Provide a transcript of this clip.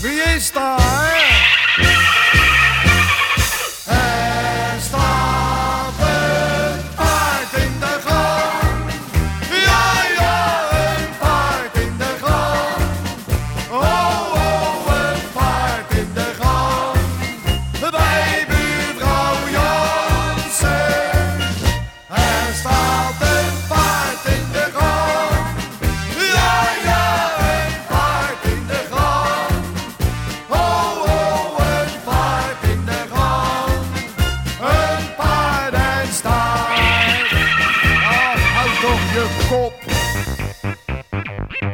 Fiesta, hè? Er staat een paard in de gang. Ja, ja, een paard in de gang. Oh, oh, een paard in de gang. Bij buurvrouw Jansen. Er staat the corpse